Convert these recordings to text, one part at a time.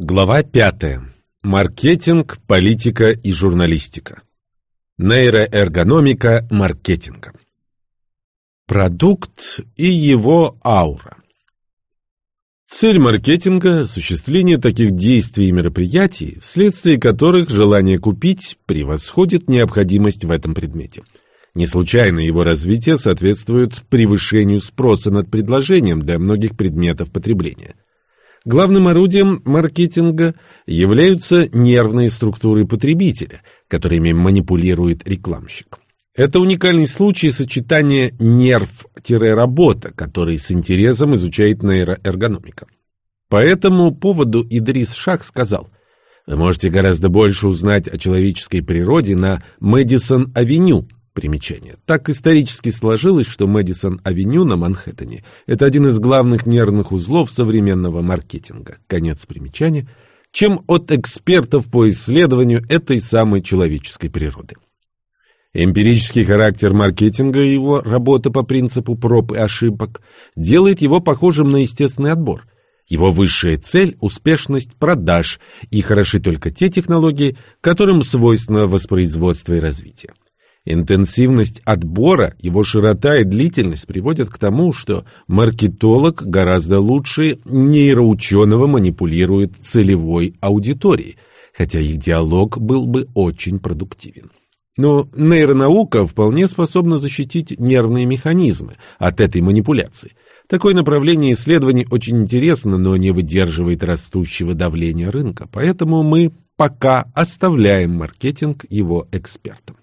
Глава пятая. Маркетинг, политика и журналистика. Нейроэргономика маркетинга. Продукт и его аура. Цель маркетинга – осуществление таких действий и мероприятий, вследствие которых желание купить превосходит необходимость в этом предмете. Не случайно его развитие соответствует превышению спроса над предложением для многих предметов потребления – Главным орудием маркетинга являются нервные структуры потребителя, которыми манипулирует рекламщик. Это уникальный случай сочетания нерв-работа, который с интересом изучает нейроэргономика. По этому поводу Идрис Шах сказал, «Вы можете гораздо больше узнать о человеческой природе на Мэдисон-авеню, Примечание. Так исторически сложилось, что Мэдисон-авеню на Манхэттене – это один из главных нервных узлов современного маркетинга. Конец примечания. Чем от экспертов по исследованию этой самой человеческой природы. Эмпирический характер маркетинга и его работа по принципу проб и ошибок делает его похожим на естественный отбор. Его высшая цель – успешность продаж, и хороши только те технологии, которым свойственно воспроизводство и развитие. Интенсивность отбора, его широта и длительность приводят к тому, что маркетолог гораздо лучше нейроученого манипулирует целевой аудиторией, хотя их диалог был бы очень продуктивен. Но нейронаука вполне способна защитить нервные механизмы от этой манипуляции. Такое направление исследований очень интересно, но не выдерживает растущего давления рынка, поэтому мы пока оставляем маркетинг его экспертам.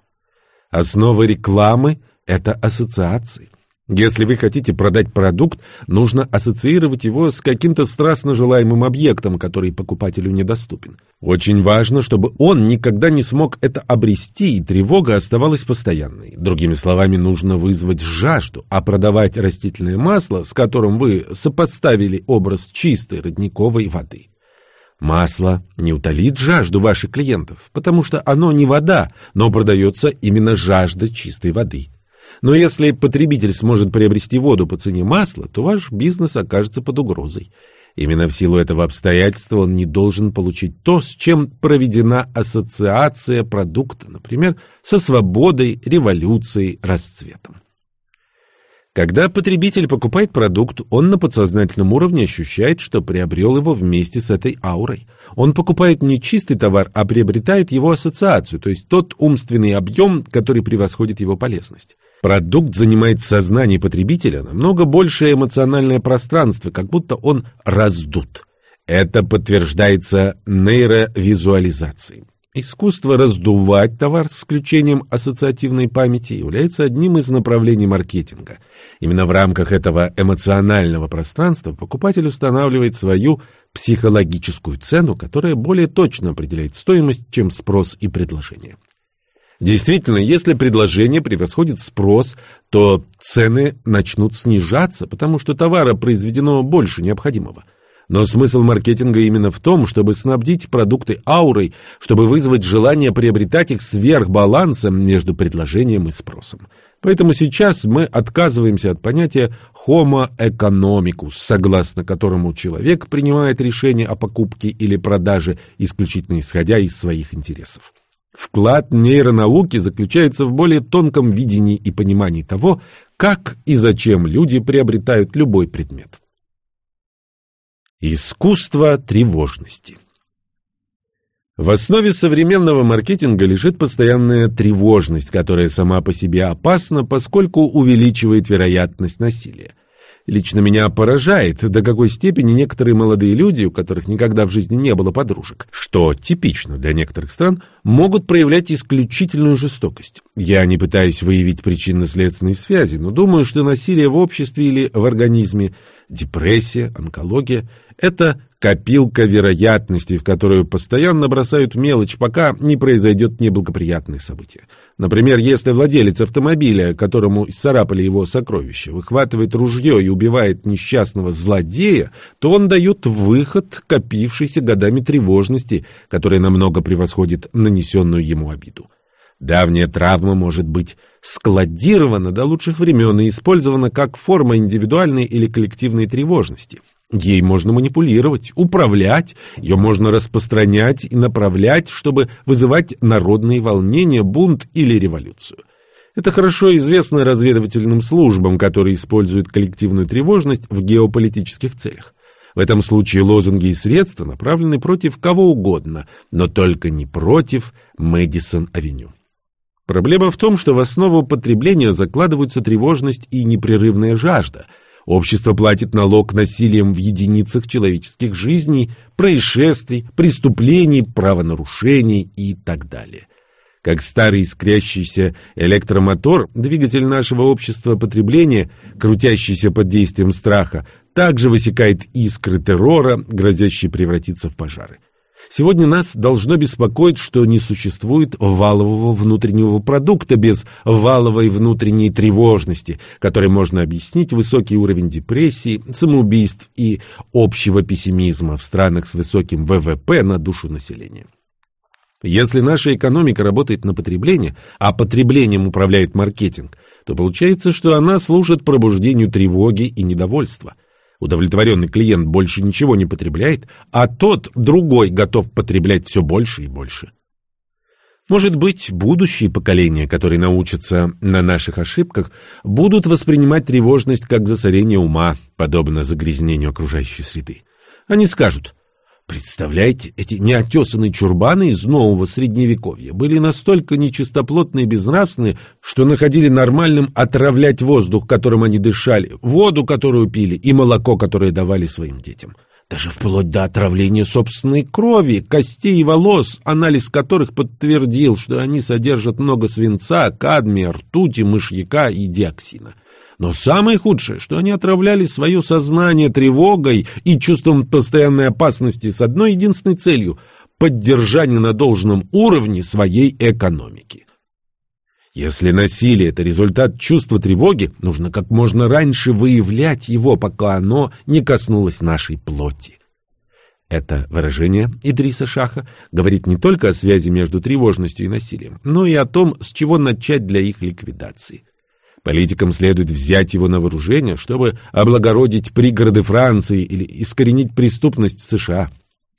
Основа рекламы – это ассоциации. Если вы хотите продать продукт, нужно ассоциировать его с каким-то страстно желаемым объектом, который покупателю недоступен. Очень важно, чтобы он никогда не смог это обрести, и тревога оставалась постоянной. Другими словами, нужно вызвать жажду, а продавать растительное масло, с которым вы сопоставили образ чистой родниковой воды. Масло не утолит жажду ваших клиентов, потому что оно не вода, но продается именно жажда чистой воды. Но если потребитель сможет приобрести воду по цене масла, то ваш бизнес окажется под угрозой. Именно в силу этого обстоятельства он не должен получить то, с чем проведена ассоциация продукта, например, со свободой, революцией, расцветом. Когда потребитель покупает продукт, он на подсознательном уровне ощущает, что приобрел его вместе с этой аурой. Он покупает не чистый товар, а приобретает его ассоциацию, то есть тот умственный объем, который превосходит его полезность. Продукт занимает в сознании потребителя намного большее эмоциональное пространство, как будто он раздут. Это подтверждается нейровизуализацией. Искусство раздувать товар с включением ассоциативной памяти является одним из направлений маркетинга. Именно в рамках этого эмоционального пространства покупатель устанавливает свою психологическую цену, которая более точно определяет стоимость, чем спрос и предложение. Действительно, если предложение превосходит спрос, то цены начнут снижаться, потому что товара произведено больше необходимого – но смысл маркетинга именно в том, чтобы снабдить продукты аурой, чтобы вызвать желание приобретать их сверх балансом между предложением и спросом. Поэтому сейчас мы отказываемся от понятия homo economicus, согласно которому человек принимает решение о покупке или продаже исключительно исходя из своих интересов. Вклад нейронауки заключается в более тонком видении и понимании того, как и зачем люди приобретают любой предмет. Искусство тревожности В основе современного маркетинга лежит постоянная тревожность, которая сама по себе опасна, поскольку увеличивает вероятность насилия. Лично меня поражает, до какой степени некоторые молодые люди, у которых никогда в жизни не было подружек, что типично для некоторых стран, могут проявлять исключительную жестокость. Я не пытаюсь выявить причинно-следственные связи, но думаю, что насилие в обществе или в организме, депрессия, онкология – это копилка вероятностей, в которую постоянно бросают мелочь, пока не произойдет неблагоприятное событие. Например, если владелец автомобиля, которому исцарапали его сокровища, выхватывает ружье и убивает несчастного злодея, то он дает выход копившейся годами тревожности, которая намного превосходит нанесенную ему обиду. Давняя травма может быть складирована до лучших времен и использована как форма индивидуальной или коллективной тревожности. Ей можно манипулировать, управлять, ее можно распространять и направлять, чтобы вызывать народные волнения, бунт или революцию. Это хорошо известно разведывательным службам, которые используют коллективную тревожность в геополитических целях. В этом случае лозунги и средства направлены против кого угодно, но только не против Мэдисон-авеню. Проблема в том, что в основу потребления закладываются тревожность и непрерывная жажда. Общество платит налог насилием в единицах человеческих жизней, происшествий, преступлений, правонарушений и так далее. Как старый искрящийся электромотор, двигатель нашего общества потребления, крутящийся под действием страха, также высекает искры террора, грозящие превратиться в пожары. Сегодня нас должно беспокоить, что не существует валового внутреннего продукта без валовой внутренней тревожности, которой можно объяснить высокий уровень депрессии, самоубийств и общего пессимизма в странах с высоким ВВП на душу населения. Если наша экономика работает на потребление, а потреблением управляет маркетинг, то получается, что она служит пробуждению тревоги и недовольства – Удовлетворенный клиент больше ничего не потребляет, а тот, другой, готов потреблять все больше и больше. Может быть, будущие поколения, которые научатся на наших ошибках, будут воспринимать тревожность как засорение ума, подобно загрязнению окружающей среды. Они скажут, Представляете, эти неотесанные чурбаны из нового средневековья были настолько нечистоплотны и безнравственны, что находили нормальным отравлять воздух, которым они дышали, воду, которую пили, и молоко, которое давали своим детям. Даже вплоть до отравления собственной крови, костей и волос, анализ которых подтвердил, что они содержат много свинца, кадмия, ртути, мышьяка и диоксина. Но самое худшее, что они отравляли свое сознание тревогой и чувством постоянной опасности с одной единственной целью – поддержание на должном уровне своей экономики. Если насилие – это результат чувства тревоги, нужно как можно раньше выявлять его, пока оно не коснулось нашей плоти. Это выражение Идриса Шаха говорит не только о связи между тревожностью и насилием, но и о том, с чего начать для их ликвидации – Политикам следует взять его на вооружение, чтобы облагородить пригороды Франции или искоренить преступность в США.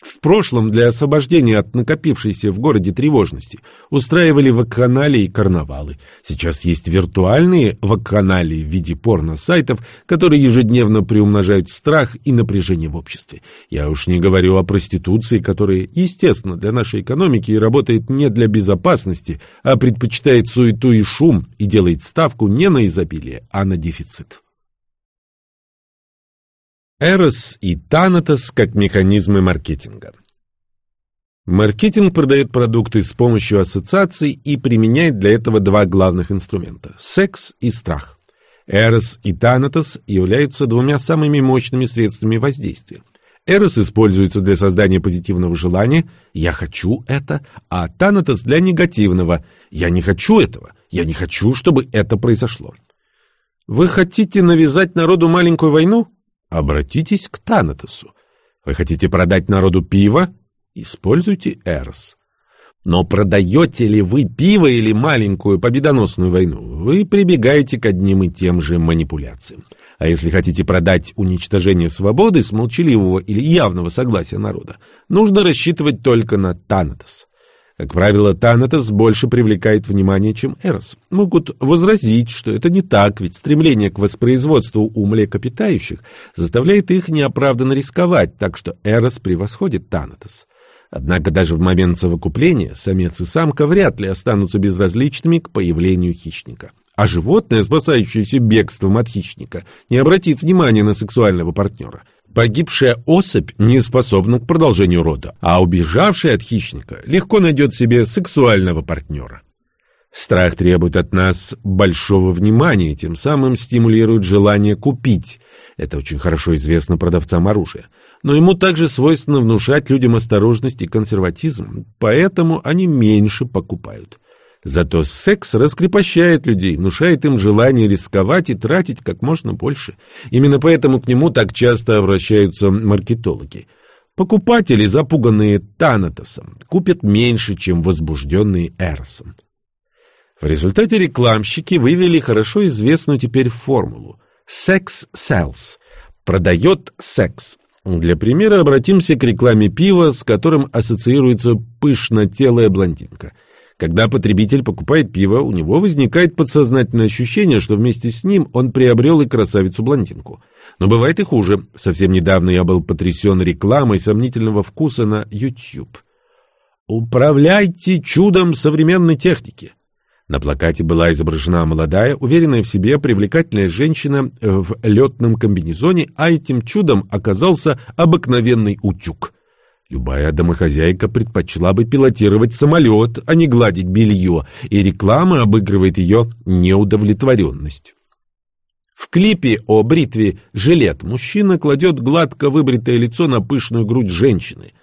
В прошлом для освобождения от накопившейся в городе тревожности устраивали вакханалии и карнавалы. Сейчас есть виртуальные вакханалии в виде порно-сайтов, которые ежедневно приумножают страх и напряжение в обществе. Я уж не говорю о проституции, которая, естественно, для нашей экономики работает не для безопасности, а предпочитает суету и шум и делает ставку не на изобилие, а на дефицит. Эрос и Танатос как механизмы маркетинга. Маркетинг продает продукты с помощью ассоциаций и применяет для этого два главных инструмента – секс и страх. Эрос и Танатос являются двумя самыми мощными средствами воздействия. Эрос используется для создания позитивного желания «я хочу это», а Танатос для негативного «я не хочу этого», «я не хочу, чтобы это произошло». Вы хотите навязать народу маленькую войну? Обратитесь к Танатосу. Вы хотите продать народу пиво? Используйте Эрос. Но продаете ли вы пиво или маленькую победоносную войну, вы прибегаете к одним и тем же манипуляциям. А если хотите продать уничтожение свободы с молчаливого или явного согласия народа, нужно рассчитывать только на Танатос. Как правило, Танатос больше привлекает внимание, чем Эрос. Могут возразить, что это не так, ведь стремление к воспроизводству у млекопитающих заставляет их неоправданно рисковать, так что Эрос превосходит Танатос. Однако даже в момент совокупления самец и самка вряд ли останутся безразличными к появлению хищника. А животное, спасающееся бегством от хищника, не обратит внимания на сексуального партнера – Погибшая особь не способна к продолжению рода, а убежавшая от хищника легко найдет себе сексуального партнера. Страх требует от нас большого внимания, тем самым стимулирует желание купить. Это очень хорошо известно продавцам оружия. Но ему также свойственно внушать людям осторожность и консерватизм, поэтому они меньше покупают. Зато секс раскрепощает людей, внушает им желание рисковать и тратить как можно больше. Именно поэтому к нему так часто обращаются маркетологи. Покупатели, запуганные Танатосом, купят меньше, чем возбужденные Эросом. В результате рекламщики вывели хорошо известную теперь формулу «Sex sells» – «продает секс». Для примера обратимся к рекламе пива, с которым ассоциируется пышнотелая блондинка. Когда потребитель покупает пиво, у него возникает подсознательное ощущение, что вместе с ним он приобрел и красавицу-блондинку. Но бывает и хуже. Совсем недавно я был потрясен рекламой сомнительного вкуса на YouTube. «Управляйте чудом современной техники». На плакате была изображена молодая, уверенная в себе, привлекательная женщина в летном комбинезоне, а этим чудом оказался обыкновенный утюг. Любая домохозяйка предпочла бы пилотировать самолет, а не гладить белье, и реклама обыгрывает ее неудовлетворенность. В клипе о бритве «Жилет» мужчина кладет гладко выбритое лицо на пышную грудь женщины –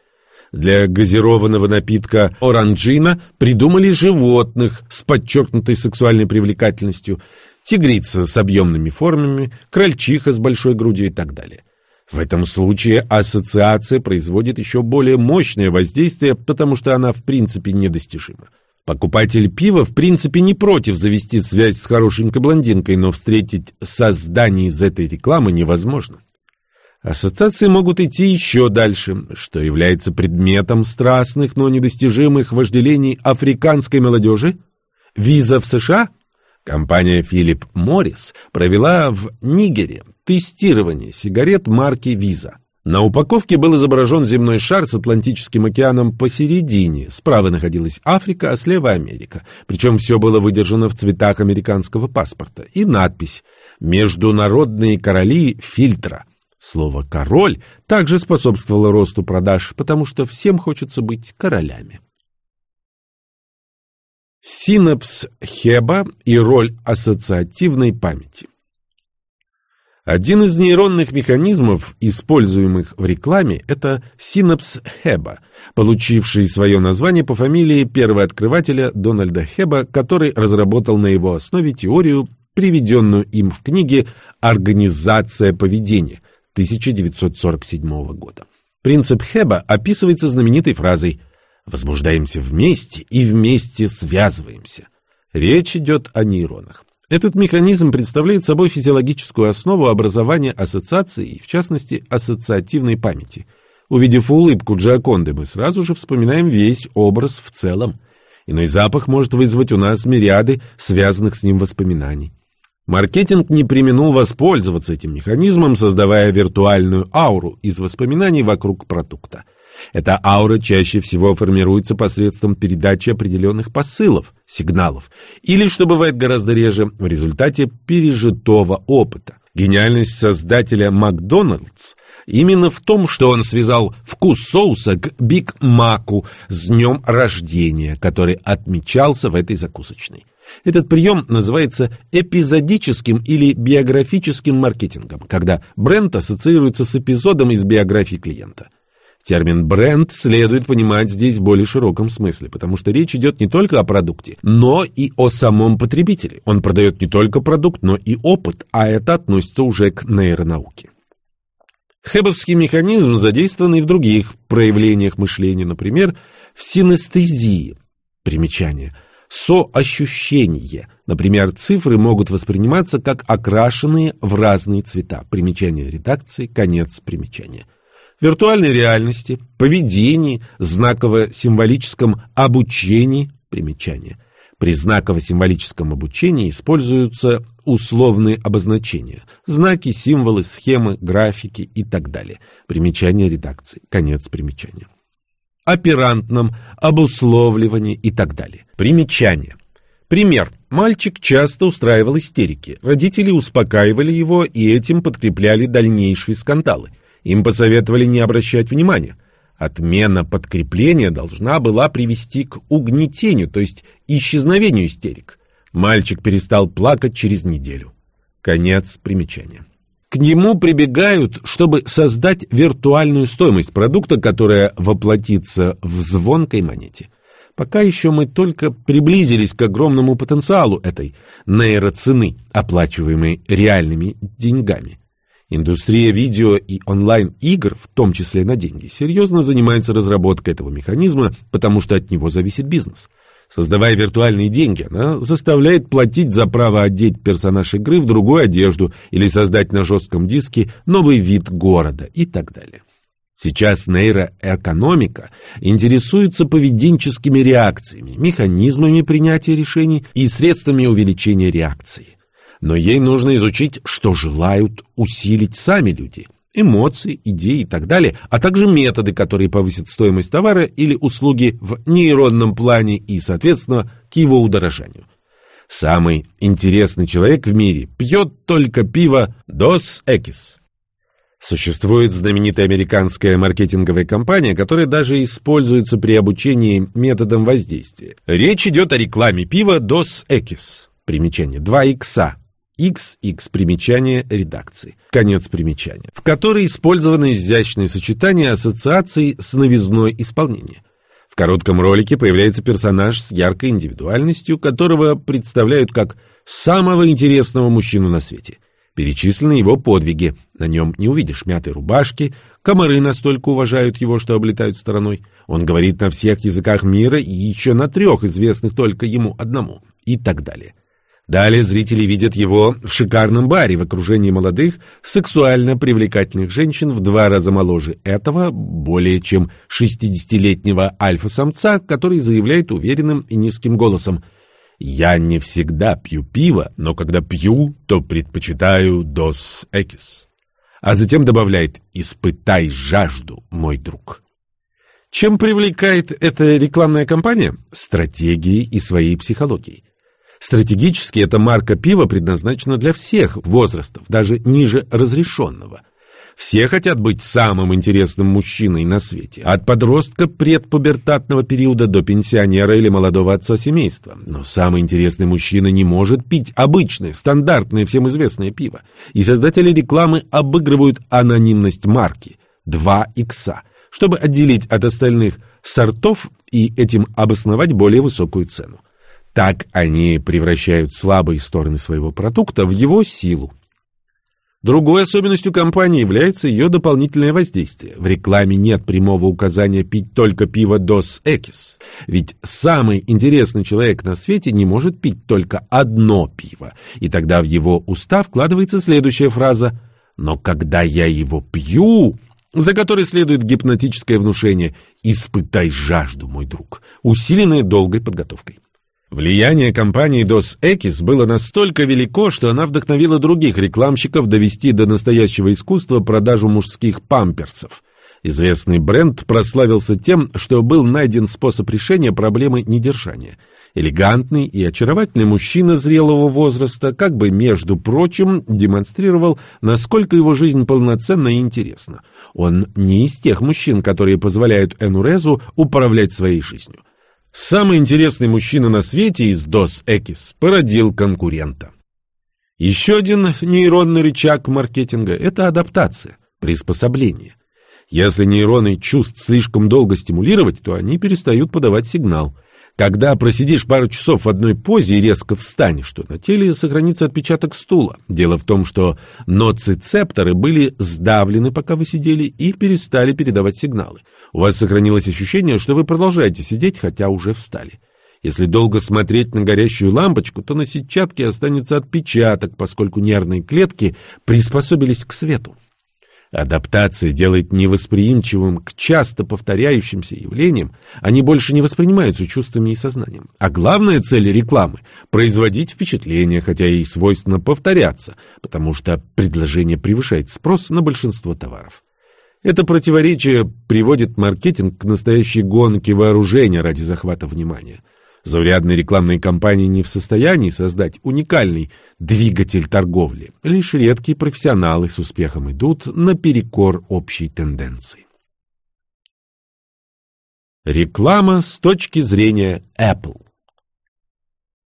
для газированного напитка оранжина придумали животных с подчеркнутой сексуальной привлекательностью, тигрица с объемными формами, крольчиха с большой грудью и так далее. В этом случае ассоциация производит еще более мощное воздействие, потому что она в принципе недостижима. Покупатель пива в принципе не против завести связь с хорошенькой блондинкой, но встретить создание из этой рекламы невозможно. Ассоциации могут идти еще дальше, что является предметом страстных, но недостижимых вожделений африканской молодежи. Виза в США? Компания Philip Morris провела в Нигере тестирование сигарет марки Visa. На упаковке был изображен земной шар с Атлантическим океаном посередине. Справа находилась Африка, а слева Америка. Причем все было выдержано в цветах американского паспорта. И надпись «Международные короли фильтра». Слово «король» также способствовало росту продаж, потому что всем хочется быть королями. Синапс Хеба и роль ассоциативной памяти. Один из нейронных механизмов, используемых в рекламе, это синапс Хеба, получивший свое название по фамилии первооткрывателя Дональда Хеба, который разработал на его основе теорию, приведенную им в книге «Организация поведения», 1947 года. Принцип Хеба описывается знаменитой фразой «возбуждаемся вместе и вместе связываемся». Речь идет о нейронах. Этот механизм представляет собой физиологическую основу образования ассоциаций в частности, ассоциативной памяти. Увидев улыбку Джаконды, мы сразу же вспоминаем весь образ в целом. Иной запах может вызвать у нас мириады связанных с ним воспоминаний. Маркетинг не применул воспользоваться этим механизмом, создавая виртуальную ауру из воспоминаний вокруг продукта. Эта аура чаще всего формируется посредством передачи определенных посылов, сигналов, или, что бывает гораздо реже, в результате пережитого опыта. Гениальность создателя Макдональдс именно в том, что он связал вкус соуса к Биг Маку с днем рождения, который отмечался в этой закусочной. Этот прием называется эпизодическим или биографическим маркетингом, когда бренд ассоциируется с эпизодом из биографии клиента. Термин «бренд» следует понимать здесь в более широком смысле, потому что речь идет не только о продукте, но и о самом потребителе. Он продает не только продукт, но и опыт, а это относится уже к нейронауке. Хэбовский механизм задействован и в других проявлениях мышления, например, в синестезии. Примечание – соощущение. Например, цифры могут восприниматься как окрашенные в разные цвета. Примечание редакции, конец примечания. Виртуальной реальности, поведении, знаково-символическом обучении, примечание. При знаково-символическом обучении используются условные обозначения, знаки, символы, схемы, графики и так далее. Примечание редакции, конец примечания оперантном, обусловливании и так далее. Примечание. Пример. Мальчик часто устраивал истерики. Родители успокаивали его и этим подкрепляли дальнейшие скандалы. Им посоветовали не обращать внимания. Отмена подкрепления должна была привести к угнетению, то есть исчезновению истерик. Мальчик перестал плакать через неделю. Конец примечания. К нему прибегают, чтобы создать виртуальную стоимость продукта, которая воплотится в звонкой монете. Пока еще мы только приблизились к огромному потенциалу этой нейроцены, оплачиваемой реальными деньгами. Индустрия видео и онлайн-игр, в том числе на деньги, серьезно занимается разработкой этого механизма, потому что от него зависит бизнес. Создавая виртуальные деньги, она заставляет платить за право одеть персонаж игры в другую одежду или создать на жестком диске новый вид города и так далее. Сейчас нейроэкономика интересуется поведенческими реакциями, механизмами принятия решений и средствами увеличения реакции. Но ей нужно изучить, что желают усилить сами люди – эмоции, идеи и так далее, а также методы, которые повысят стоимость товара или услуги в нейронном плане и, соответственно, к его удорожанию. Самый интересный человек в мире пьет только пиво Dos Equis. Существует знаменитая американская маркетинговая компания, которая даже используется при обучении методам воздействия. Речь идет о рекламе пива Dos Equis. Примечание. 2 икса XX примечание редакции. Конец примечания. В которой использованы изящные сочетания ассоциаций с новизной исполнения. В коротком ролике появляется персонаж с яркой индивидуальностью, которого представляют как самого интересного мужчину на свете. Перечислены его подвиги. На нем не увидишь мятой рубашки, комары настолько уважают его, что облетают стороной. Он говорит на всех языках мира и еще на трех, известных только ему одному, и так далее. Далее зрители видят его в шикарном баре в окружении молодых, сексуально привлекательных женщин в два раза моложе этого, более чем 60-летнего альфа-самца, который заявляет уверенным и низким голосом «Я не всегда пью пиво, но когда пью, то предпочитаю дос экис». А затем добавляет «Испытай жажду, мой друг». Чем привлекает эта рекламная кампания? Стратегией и своей психологией. Стратегически эта марка пива предназначена для всех возрастов, даже ниже разрешенного. Все хотят быть самым интересным мужчиной на свете, от подростка предпубертатного периода до пенсионера или молодого отца семейства. Но самый интересный мужчина не может пить обычное, стандартное, всем известное пиво. И создатели рекламы обыгрывают анонимность марки 2 икса, чтобы отделить от остальных сортов и этим обосновать более высокую цену. Так они превращают слабые стороны своего продукта в его силу. Другой особенностью компании является ее дополнительное воздействие. В рекламе нет прямого указания пить только пиво Dos Equis. Ведь самый интересный человек на свете не может пить только одно пиво. И тогда в его уста вкладывается следующая фраза «Но когда я его пью...» за которой следует гипнотическое внушение «Испытай жажду, мой друг», усиленное долгой подготовкой. Влияние компании Dos Equis было настолько велико, что она вдохновила других рекламщиков довести до настоящего искусства продажу мужских памперсов. Известный бренд прославился тем, что был найден способ решения проблемы недержания. Элегантный и очаровательный мужчина зрелого возраста, как бы между прочим, демонстрировал, насколько его жизнь полноценна и интересна. Он не из тех мужчин, которые позволяют Энурезу управлять своей жизнью. Самый интересный мужчина на свете из Dos Equis породил конкурента. Еще один нейронный рычаг маркетинга – это адаптация, приспособление. Если нейроны чувств слишком долго стимулировать, то они перестают подавать сигнал. Когда просидишь пару часов в одной позе и резко встанешь, то на теле сохранится отпечаток стула. Дело в том, что ноцицепторы были сдавлены, пока вы сидели, и перестали передавать сигналы. У вас сохранилось ощущение, что вы продолжаете сидеть, хотя уже встали. Если долго смотреть на горящую лампочку, то на сетчатке останется отпечаток, поскольку нервные клетки приспособились к свету. Адаптация делает невосприимчивым к часто повторяющимся явлениям, они больше не воспринимаются чувствами и сознанием. А главная цель рекламы – производить впечатление, хотя и свойственно повторяться, потому что предложение превышает спрос на большинство товаров. Это противоречие приводит маркетинг к настоящей гонке вооружения ради захвата внимания – Заурядные рекламные кампании не в состоянии создать уникальный двигатель торговли. Лишь редкие профессионалы с успехом идут наперекор общей тенденции. Реклама с точки зрения Apple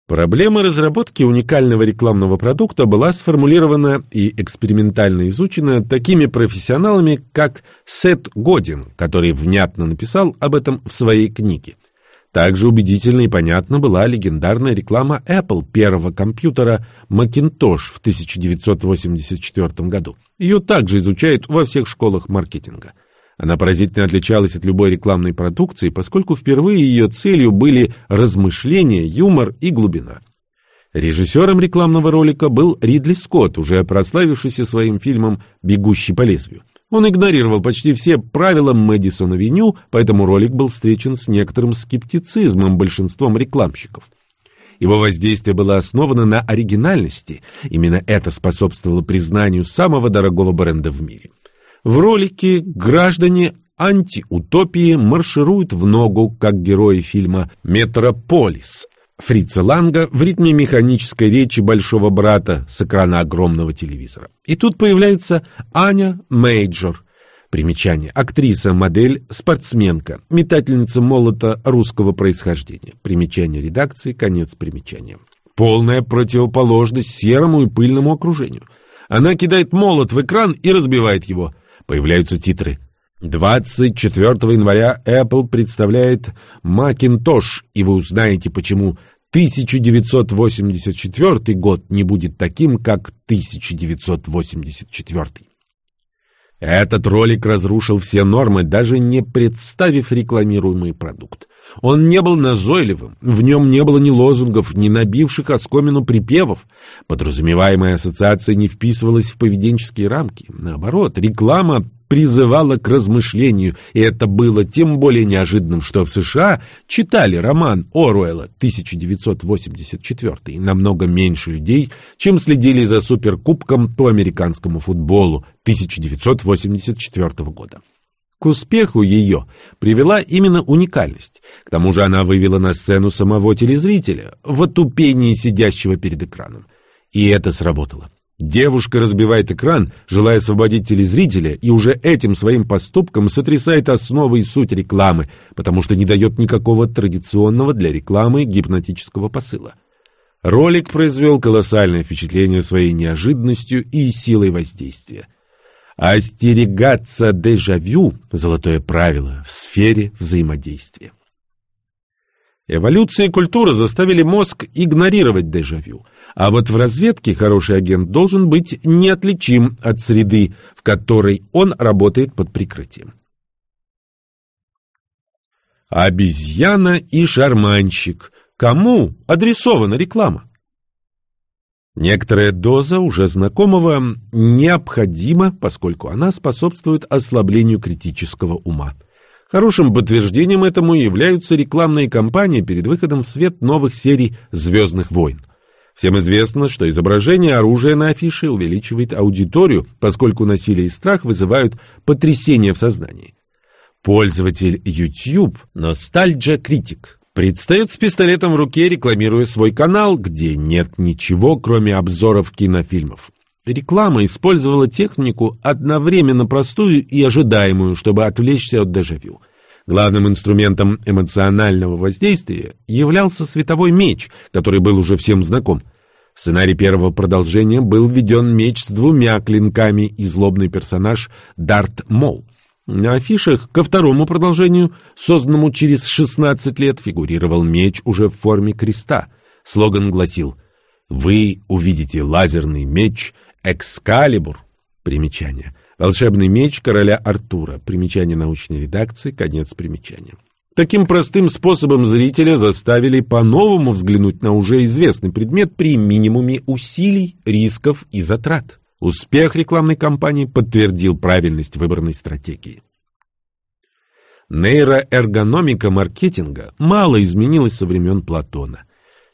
Проблема разработки уникального рекламного продукта была сформулирована и экспериментально изучена такими профессионалами, как Сет Годин, который внятно написал об этом в своей книге – также убедительна и понятна была легендарная реклама Apple первого компьютера Macintosh в 1984 году. Ее также изучают во всех школах маркетинга. Она поразительно отличалась от любой рекламной продукции, поскольку впервые ее целью были размышления, юмор и глубина. Режиссером рекламного ролика был Ридли Скотт, уже прославившийся своим фильмом «Бегущий по лезвию». Он игнорировал почти все правила Мэдисон-авеню, поэтому ролик был встречен с некоторым скептицизмом большинством рекламщиков. Его воздействие было основано на оригинальности. Именно это способствовало признанию самого дорогого бренда в мире. В ролике граждане антиутопии маршируют в ногу, как герои фильма «Метрополис», Фрица Ланга в ритме механической речи большого брата с экрана огромного телевизора. И тут появляется Аня Мейджор. Примечание. Актриса, модель, спортсменка, метательница молота русского происхождения. Примечание редакции, конец примечания. Полная противоположность серому и пыльному окружению. Она кидает молот в экран и разбивает его. Появляются титры. 24 января Apple представляет Macintosh, и вы узнаете, почему 1984 год не будет таким, как 1984. Этот ролик разрушил все нормы, даже не представив рекламируемый продукт. Он не был назойливым, в нем не было ни лозунгов, ни набивших оскомину припевов. Подразумеваемая ассоциация не вписывалась в поведенческие рамки. Наоборот, реклама призывала к размышлению, и это было тем более неожиданным, что в США читали роман Оруэлла 1984 намного меньше людей, чем следили за суперкубком по американскому футболу 1984 года. К успеху ее привела именно уникальность. К тому же она вывела на сцену самого телезрителя в отупении сидящего перед экраном. И это сработало. Девушка разбивает экран, желая освободить телезрителя, и уже этим своим поступком сотрясает основы и суть рекламы, потому что не дает никакого традиционного для рекламы гипнотического посыла. Ролик произвел колоссальное впечатление своей неожиданностью и силой воздействия. Остерегаться дежавю – золотое правило в сфере взаимодействия. Эволюция и культура заставили мозг игнорировать дежавю. А вот в разведке хороший агент должен быть неотличим от среды, в которой он работает под прикрытием. Обезьяна и шарманщик. Кому адресована реклама? Некоторая доза уже знакомого необходима, поскольку она способствует ослаблению критического ума. Хорошим подтверждением этому являются рекламные кампании перед выходом в свет новых серий «Звездных войн». Всем известно, что изображение оружия на афише увеличивает аудиторию, поскольку насилие и страх вызывают потрясение в сознании. Пользователь YouTube Critic предстает с пистолетом в руке, рекламируя свой канал, где нет ничего, кроме обзоров кинофильмов. Реклама использовала технику одновременно простую и ожидаемую, чтобы отвлечься от дежавю. Главным инструментом эмоционального воздействия являлся световой меч, который был уже всем знаком. В сценарий первого продолжения был введен меч с двумя клинками и злобный персонаж Дарт Мол. На афишах ко второму продолжению, созданному через 16 лет, фигурировал меч уже в форме креста. Слоган гласил «Вы увидите лазерный меч Экскалибур. Примечание. Волшебный меч короля Артура. Примечание научной редакции. Конец примечания. Таким простым способом зрителя заставили по-новому взглянуть на уже известный предмет при минимуме усилий, рисков и затрат. Успех рекламной кампании подтвердил правильность выбранной стратегии. Нейроэргономика маркетинга мало изменилась со времен Платона.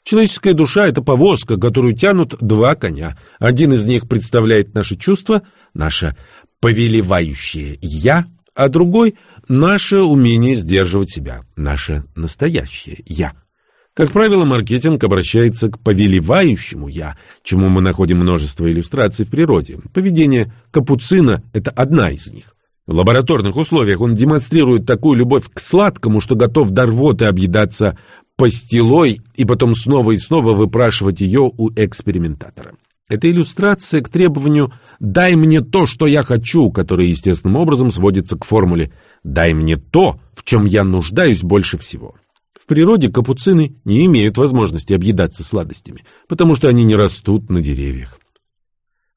Человеческая душа — это повозка, которую тянут два коня. Один из них представляет наши чувства, наше повелевающее «я», а другой — наше умение сдерживать себя, наше настоящее «я». Как правило, маркетинг обращается к повелевающему «я», чему мы находим множество иллюстраций в природе. Поведение капуцина — это одна из них. В лабораторных условиях он демонстрирует такую любовь к сладкому, что готов до рвоты объедаться пастилой и потом снова и снова выпрашивать ее у экспериментатора. Это иллюстрация к требованию «дай мне то, что я хочу», которое естественным образом сводится к формуле «дай мне то, в чем я нуждаюсь больше всего». В природе капуцины не имеют возможности объедаться сладостями, потому что они не растут на деревьях.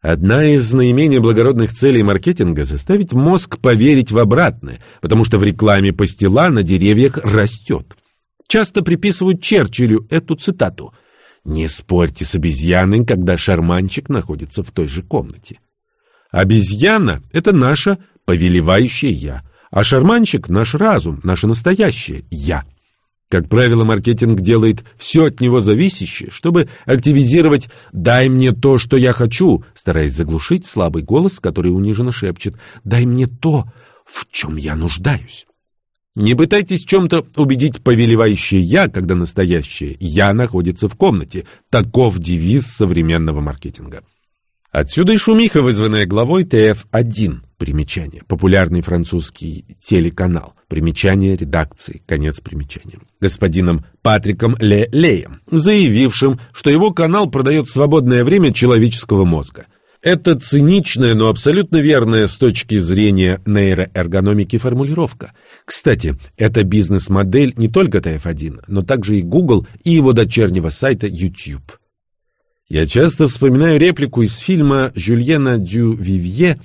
Одна из наименее благородных целей маркетинга – заставить мозг поверить в обратное, потому что в рекламе пастила на деревьях растет. Часто приписывают Черчиллю эту цитату «Не спорьте с обезьяной, когда шарманчик находится в той же комнате». Обезьяна – это наше повелевающее «я», а шарманчик – наш разум, наше настоящее «я». Как правило, маркетинг делает все от него зависящее, чтобы активизировать «дай мне то, что я хочу», стараясь заглушить слабый голос, который униженно шепчет «дай мне то, в чем я нуждаюсь». Не пытайтесь чем-то убедить повелевающее «я», когда настоящее «я» находится в комнате. Таков девиз современного маркетинга. Отсюда и шумиха, вызванная главой ТФ-1. Примечание. Популярный французский телеканал. Примечание редакции. Конец примечания. Господином Патриком Ле Леем, заявившим, что его канал продает свободное время человеческого мозга. Это циничная, но абсолютно верная с точки зрения нейроэргономики формулировка. Кстати, это бизнес-модель не только ТФ-1, но также и Google и его дочернего сайта YouTube. Я часто вспоминаю реплику из фильма Жюльена Дю Вивье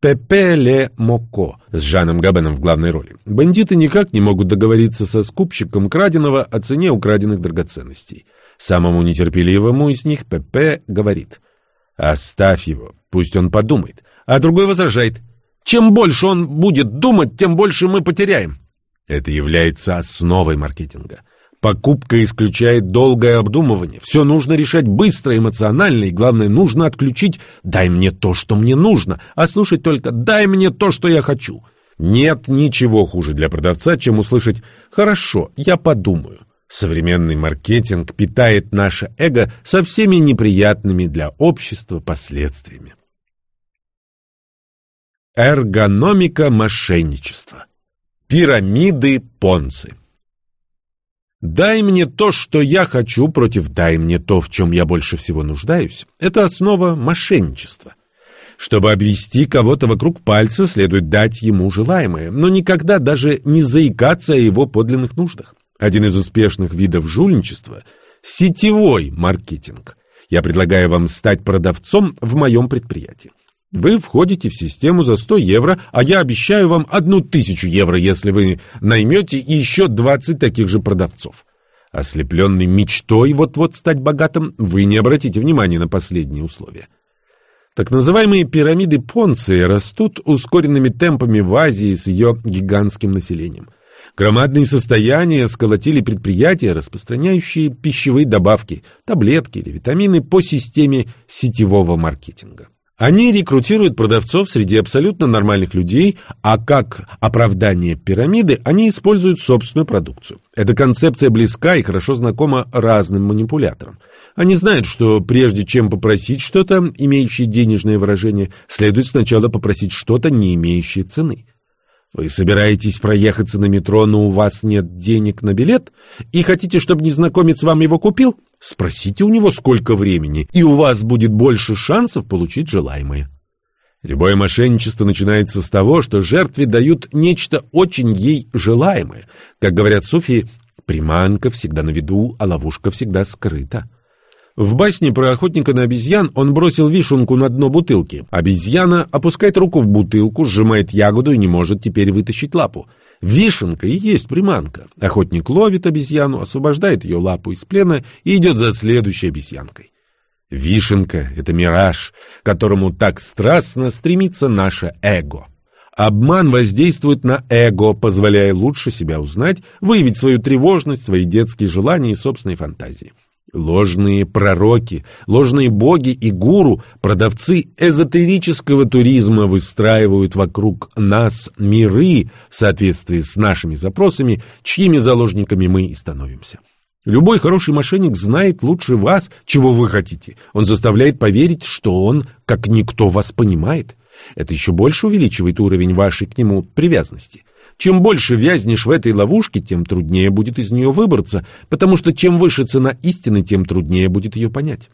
«Пепе Ле Моко» с Жаном Габеном в главной роли. Бандиты никак не могут договориться со скупщиком краденого о цене украденных драгоценностей. Самому нетерпеливому из них Пепе говорит «Оставь его, пусть он подумает». А другой возражает «Чем больше он будет думать, тем больше мы потеряем». Это является основой маркетинга – Покупка исключает долгое обдумывание. Все нужно решать быстро, эмоционально, и главное, нужно отключить «дай мне то, что мне нужно», а слушать только «дай мне то, что я хочу». Нет ничего хуже для продавца, чем услышать «хорошо, я подумаю». Современный маркетинг питает наше эго со всеми неприятными для общества последствиями. Эргономика мошенничества. Пирамиды Понци. «Дай мне то, что я хочу, против «дай мне то, в чем я больше всего нуждаюсь» — это основа мошенничества. Чтобы обвести кого-то вокруг пальца, следует дать ему желаемое, но никогда даже не заикаться о его подлинных нуждах. Один из успешных видов жульничества – сетевой маркетинг. Я предлагаю вам стать продавцом в моем предприятии. Вы входите в систему за 100 евро, а я обещаю вам одну тысячу евро, если вы наймете еще 20 таких же продавцов. Ослепленный мечтой вот-вот стать богатым, вы не обратите внимания на последние условия. Так называемые пирамиды Понции растут ускоренными темпами в Азии с ее гигантским населением. Громадные состояния сколотили предприятия, распространяющие пищевые добавки, таблетки или витамины по системе сетевого маркетинга. Они рекрутируют продавцов среди абсолютно нормальных людей, а как оправдание пирамиды они используют собственную продукцию. Эта концепция близка и хорошо знакома разным манипуляторам. Они знают, что прежде чем попросить что-то, имеющее денежное выражение, следует сначала попросить что-то, не имеющее цены. Вы собираетесь проехаться на метро, но у вас нет денег на билет, и хотите, чтобы незнакомец вам его купил? Спросите у него, сколько времени, и у вас будет больше шансов получить желаемое. Любое мошенничество начинается с того, что жертве дают нечто очень ей желаемое. Как говорят суфии, приманка всегда на виду, а ловушка всегда скрыта. В басне про охотника на обезьян он бросил вишенку на дно бутылки. Обезьяна опускает руку в бутылку, сжимает ягоду и не может теперь вытащить лапу. Вишенка и есть приманка. Охотник ловит обезьяну, освобождает ее лапу из плена и идет за следующей обезьянкой. Вишенка — это мираж, к которому так страстно стремится наше эго. Обман воздействует на эго, позволяя лучше себя узнать, выявить свою тревожность, свои детские желания и собственные фантазии. Ложные пророки, ложные боги и гуру, продавцы эзотерического туризма выстраивают вокруг нас миры в соответствии с нашими запросами, чьими заложниками мы и становимся. Любой хороший мошенник знает лучше вас, чего вы хотите. Он заставляет поверить, что он, как никто, вас понимает. Это еще больше увеличивает уровень вашей к нему привязанности. Чем больше вязнешь в этой ловушке, тем труднее будет из нее выбраться, потому что чем выше цена истины, тем труднее будет ее понять.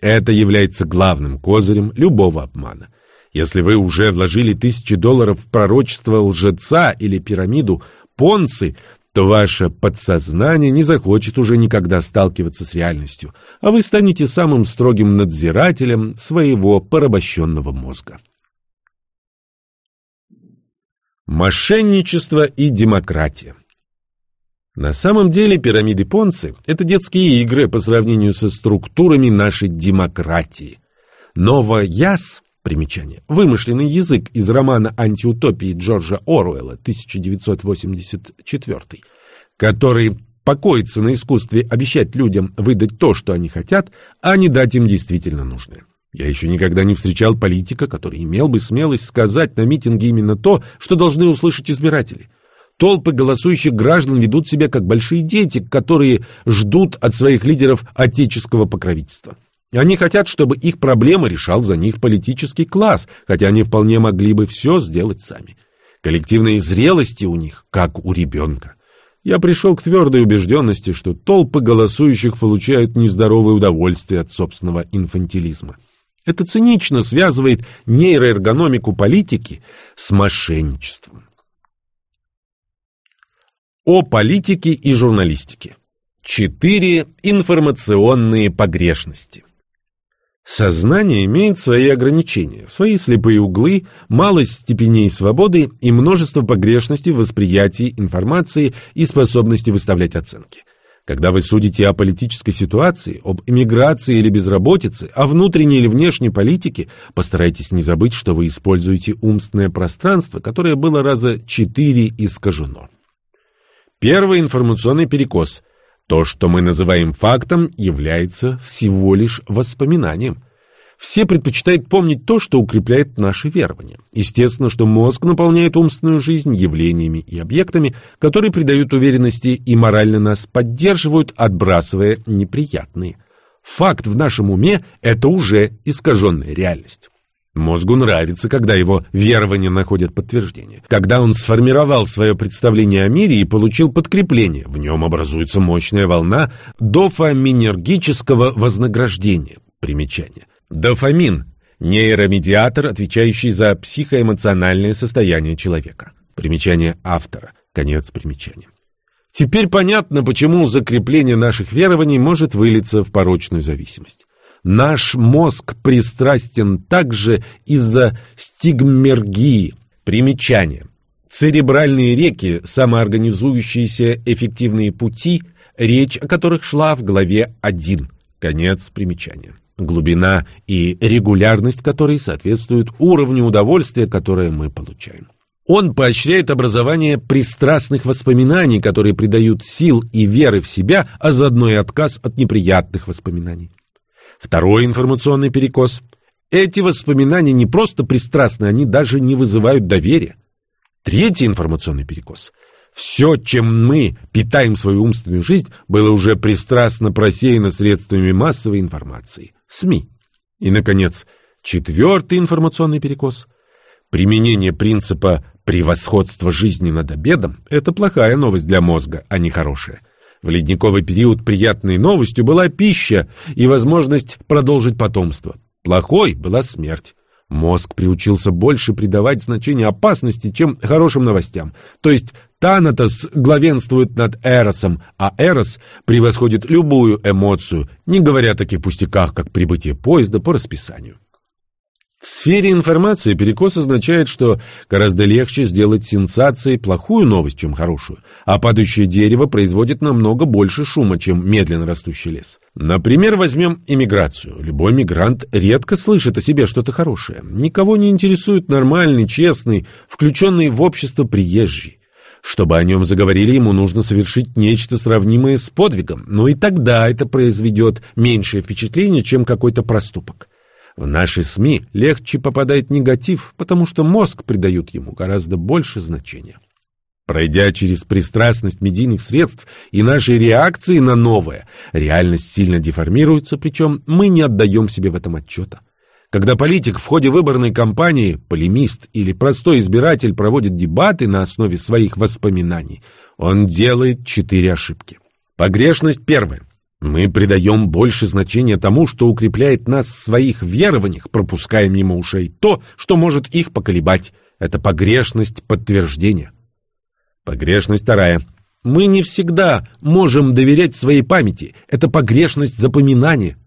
Это является главным козырем любого обмана. Если вы уже вложили тысячи долларов в пророчество лжеца или пирамиду Понцы, то ваше подсознание не захочет уже никогда сталкиваться с реальностью, а вы станете самым строгим надзирателем своего порабощенного мозга. Мошенничество и демократия На самом деле пирамиды Понци – это детские игры по сравнению со структурами нашей демократии. Новояз Примечание. Вымышленный язык из романа «Антиутопии» Джорджа Оруэлла 1984, который покоится на искусстве обещать людям выдать то, что они хотят, а не дать им действительно нужное. Я еще никогда не встречал политика, который имел бы смелость сказать на митинге именно то, что должны услышать избиратели. Толпы голосующих граждан ведут себя как большие дети, которые ждут от своих лидеров отеческого покровительства. Они хотят, чтобы их проблемы решал за них политический класс, хотя они вполне могли бы все сделать сами. Коллективной зрелости у них, как у ребенка. Я пришел к твердой убежденности, что толпы голосующих получают нездоровое удовольствие от собственного инфантилизма. Это цинично связывает нейроэргономику политики с мошенничеством. О политике и журналистике. Четыре информационные погрешности. Сознание имеет свои ограничения, свои слепые углы, малость степеней свободы и множество погрешностей в восприятии информации и способности выставлять оценки. Когда вы судите о политической ситуации, об эмиграции или безработице, о внутренней или внешней политике, постарайтесь не забыть, что вы используете умственное пространство, которое было раза четыре искажено. Первый информационный перекос – то, что мы называем фактом, является всего лишь воспоминанием. Все предпочитают помнить то, что укрепляет наши верования. Естественно, что мозг наполняет умственную жизнь явлениями и объектами, которые придают уверенности и морально нас поддерживают, отбрасывая неприятные. Факт в нашем уме – это уже искаженная реальность. Мозгу нравится, когда его верования находят подтверждение. Когда он сформировал свое представление о мире и получил подкрепление, в нем образуется мощная волна дофаминергического вознаграждения. Примечание. Дофамин – нейромедиатор, отвечающий за психоэмоциональное состояние человека. Примечание автора. Конец примечания. Теперь понятно, почему закрепление наших верований может вылиться в порочную зависимость. Наш мозг пристрастен также из-за стигмергии. Примечание. Церебральные реки, самоорганизующиеся эффективные пути, речь о которых шла в главе 1. Конец примечания. Глубина и регулярность которой соответствуют уровню удовольствия, которое мы получаем. Он поощряет образование пристрастных воспоминаний, которые придают сил и веры в себя, а заодно и отказ от неприятных воспоминаний. Второй информационный перекос. Эти воспоминания не просто пристрастны, они даже не вызывают доверия. Третий информационный перекос. Все, чем мы питаем свою умственную жизнь, было уже пристрастно просеяно средствами массовой информации, СМИ. И, наконец, четвертый информационный перекос. Применение принципа превосходства жизни над обедом – это плохая новость для мозга, а не хорошая. В ледниковый период приятной новостью была пища и возможность продолжить потомство. Плохой была смерть. Мозг приучился больше придавать значение опасности, чем хорошим новостям. То есть Танатос главенствует над Эросом, а Эрос превосходит любую эмоцию, не говоря о таких пустяках, как прибытие поезда по расписанию. В сфере информации перекос означает, что гораздо легче сделать сенсацией плохую новость, чем хорошую, а падающее дерево производит намного больше шума, чем медленно растущий лес. Например, возьмем иммиграцию. Любой мигрант редко слышит о себе что-то хорошее. Никого не интересует нормальный, честный, включенный в общество приезжий. Чтобы о нем заговорили, ему нужно совершить нечто сравнимое с подвигом, но и тогда это произведет меньшее впечатление, чем какой-то проступок. В наши СМИ легче попадает негатив, потому что мозг придает ему гораздо больше значения. Пройдя через пристрастность медийных средств и наши реакции на новое, реальность сильно деформируется, причем мы не отдаем себе в этом отчета. Когда политик в ходе выборной кампании, полемист или простой избиратель проводит дебаты на основе своих воспоминаний, он делает четыре ошибки. Погрешность первая. Мы придаем больше значения тому, что укрепляет нас в своих верованиях, пропуская мимо ушей то, что может их поколебать. Это погрешность подтверждения. Погрешность вторая. Мы не всегда можем доверять своей памяти. Это погрешность запоминания.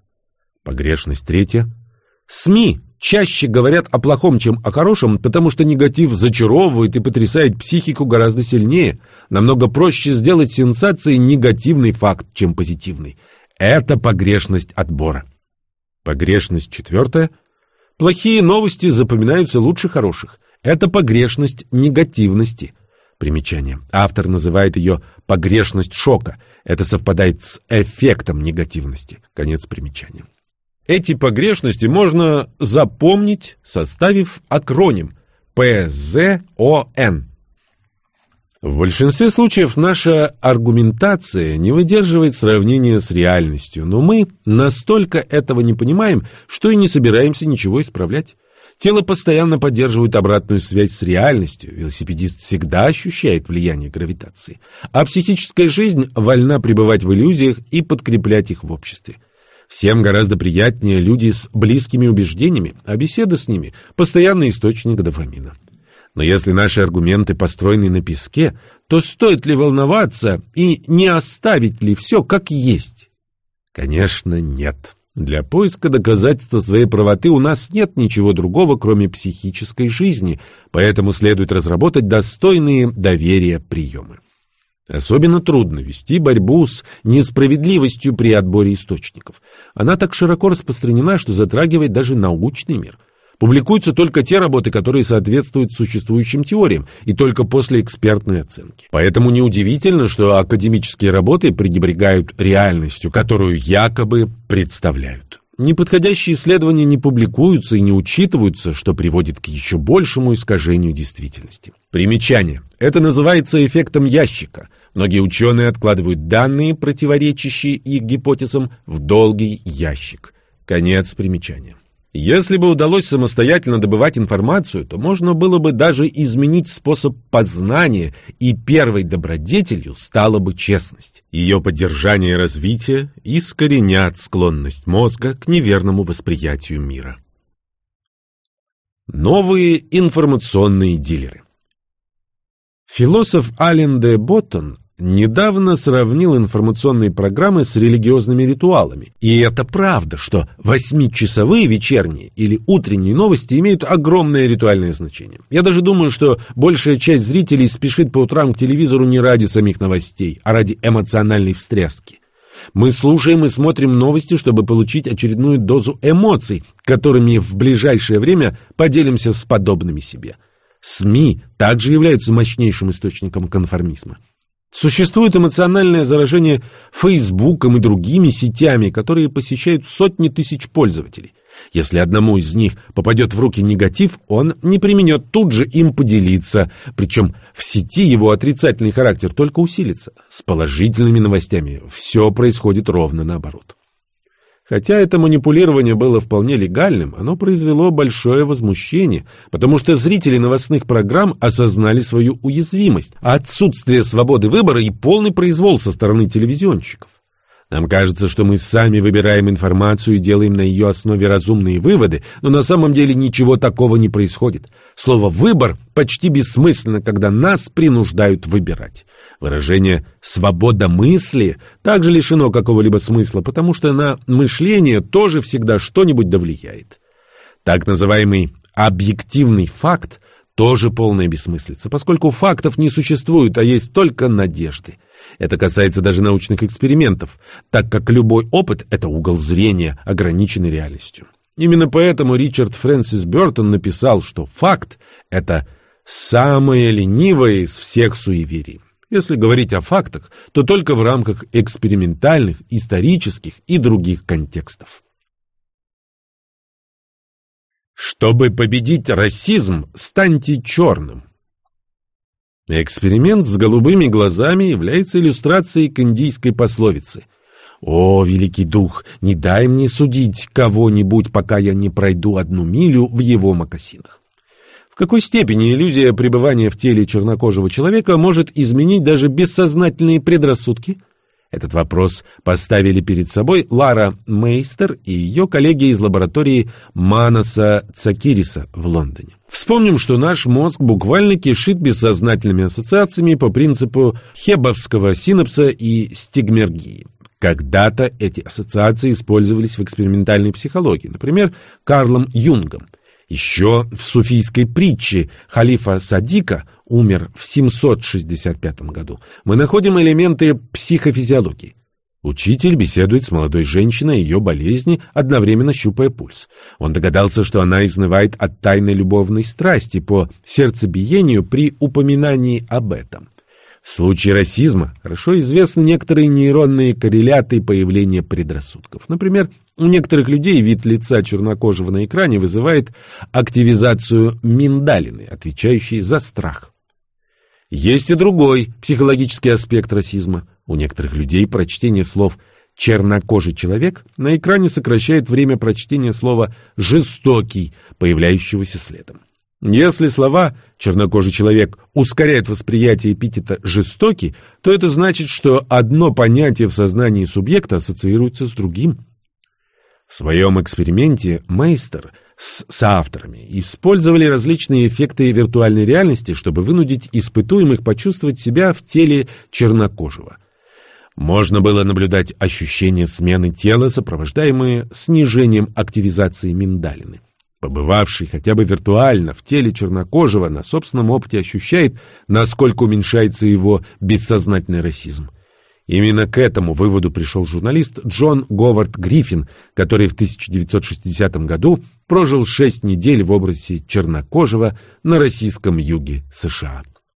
Погрешность третья. СМИ чаще говорят о плохом, чем о хорошем, потому что негатив зачаровывает и потрясает психику гораздо сильнее. Намного проще сделать сенсацией негативный факт, чем позитивный. Это погрешность отбора. Погрешность четвертая. Плохие новости запоминаются лучше хороших. Это погрешность негативности. Примечание. Автор называет ее погрешность шока. Это совпадает с эффектом негативности. Конец примечания. Эти погрешности можно запомнить, составив акроним ПЗОН. В большинстве случаев наша аргументация не выдерживает сравнения с реальностью, но мы настолько этого не понимаем, что и не собираемся ничего исправлять. Тело постоянно поддерживает обратную связь с реальностью, велосипедист всегда ощущает влияние гравитации, а психическая жизнь вольна пребывать в иллюзиях и подкреплять их в обществе. Всем гораздо приятнее люди с близкими убеждениями, а беседа с ними – постоянный источник дофамина. Но если наши аргументы построены на песке, то стоит ли волноваться и не оставить ли все как есть? Конечно, нет. Для поиска доказательства своей правоты у нас нет ничего другого, кроме психической жизни, поэтому следует разработать достойные доверия приемы. Особенно трудно вести борьбу с несправедливостью при отборе источников. Она так широко распространена, что затрагивает даже научный мир. Публикуются только те работы, которые соответствуют существующим теориям, и только после экспертной оценки. Поэтому неудивительно, что академические работы пренебрегают реальностью, которую якобы представляют. Неподходящие исследования не публикуются и не учитываются, что приводит к еще большему искажению действительности. Примечание. Это называется эффектом ящика. Многие ученые откладывают данные, противоречащие их гипотезам, в долгий ящик. Конец примечания. Если бы удалось самостоятельно добывать информацию, то можно было бы даже изменить способ познания, и первой добродетелью стала бы честность. Ее поддержание и развитие искоренят склонность мозга к неверному восприятию мира. Новые информационные дилеры Философ Ален де Боттон недавно сравнил информационные программы с религиозными ритуалами. И это правда, что восьмичасовые вечерние или утренние новости имеют огромное ритуальное значение. Я даже думаю, что большая часть зрителей спешит по утрам к телевизору не ради самих новостей, а ради эмоциональной встряски. Мы слушаем и смотрим новости, чтобы получить очередную дозу эмоций, которыми в ближайшее время поделимся с подобными себе. СМИ также являются мощнейшим источником конформизма. Существует эмоциональное заражение Фейсбуком и другими сетями, которые посещают сотни тысяч пользователей. Если одному из них попадет в руки негатив, он не применет тут же им поделиться, причем в сети его отрицательный характер только усилится. С положительными новостями все происходит ровно наоборот. Хотя это манипулирование было вполне легальным, оно произвело большое возмущение, потому что зрители новостных программ осознали свою уязвимость, а отсутствие свободы выбора и полный произвол со стороны телевизионщиков. Нам кажется, что мы сами выбираем информацию и делаем на ее основе разумные выводы, но на самом деле ничего такого не происходит. Слово «выбор» почти бессмысленно, когда нас принуждают выбирать. Выражение «свобода мысли» также лишено какого-либо смысла, потому что на мышление тоже всегда что-нибудь довлияет. Так называемый «объективный факт» тоже полная бессмыслица, поскольку фактов не существует, а есть только надежды. Это касается даже научных экспериментов, так как любой опыт – это угол зрения, ограниченный реальностью. Именно поэтому Ричард Фрэнсис Бёртон написал, что факт – это самое ленивое из всех суеверий. Если говорить о фактах, то только в рамках экспериментальных, исторических и других контекстов. Чтобы победить расизм, станьте черным. Эксперимент с голубыми глазами является иллюстрацией к индийской пословице «О, великий дух, не дай мне судить кого-нибудь, пока я не пройду одну милю в его мокасинах». В какой степени иллюзия пребывания в теле чернокожего человека может изменить даже бессознательные предрассудки? Этот вопрос поставили перед собой Лара Мейстер и ее коллеги из лаборатории Манаса Цакириса в Лондоне. Вспомним, что наш мозг буквально кишит бессознательными ассоциациями по принципу хебовского синапса и стигмергии. Когда-то эти ассоциации использовались в экспериментальной психологии, например, Карлом Юнгом. Еще в суфийской притче халифа Садика умер в 765 году. Мы находим элементы психофизиологии. Учитель беседует с молодой женщиной о ее болезни, одновременно щупая пульс. Он догадался, что она изнывает от тайной любовной страсти по сердцебиению при упоминании об этом. В случае расизма хорошо известны некоторые нейронные корреляты появления предрассудков. Например, у некоторых людей вид лица чернокожего на экране вызывает активизацию миндалины, отвечающей за страх. Есть и другой психологический аспект расизма. У некоторых людей прочтение слов «чернокожий человек» на экране сокращает время прочтения слова «жестокий», появляющегося следом. Если слова «чернокожий человек» ускоряют восприятие эпитета «жестокий», то это значит, что одно понятие в сознании субъекта ассоциируется с другим. В своем эксперименте Мейстер с соавторами использовали различные эффекты виртуальной реальности, чтобы вынудить испытуемых почувствовать себя в теле чернокожего. Можно было наблюдать ощущение смены тела, сопровождаемые снижением активизации миндалины. Побывавший хотя бы виртуально в теле чернокожего на собственном опыте ощущает, насколько уменьшается его бессознательный расизм. Именно к этому выводу пришел журналист Джон Говард Гриффин, который в 1960 году прожил шесть недель в образе чернокожего на российском юге США.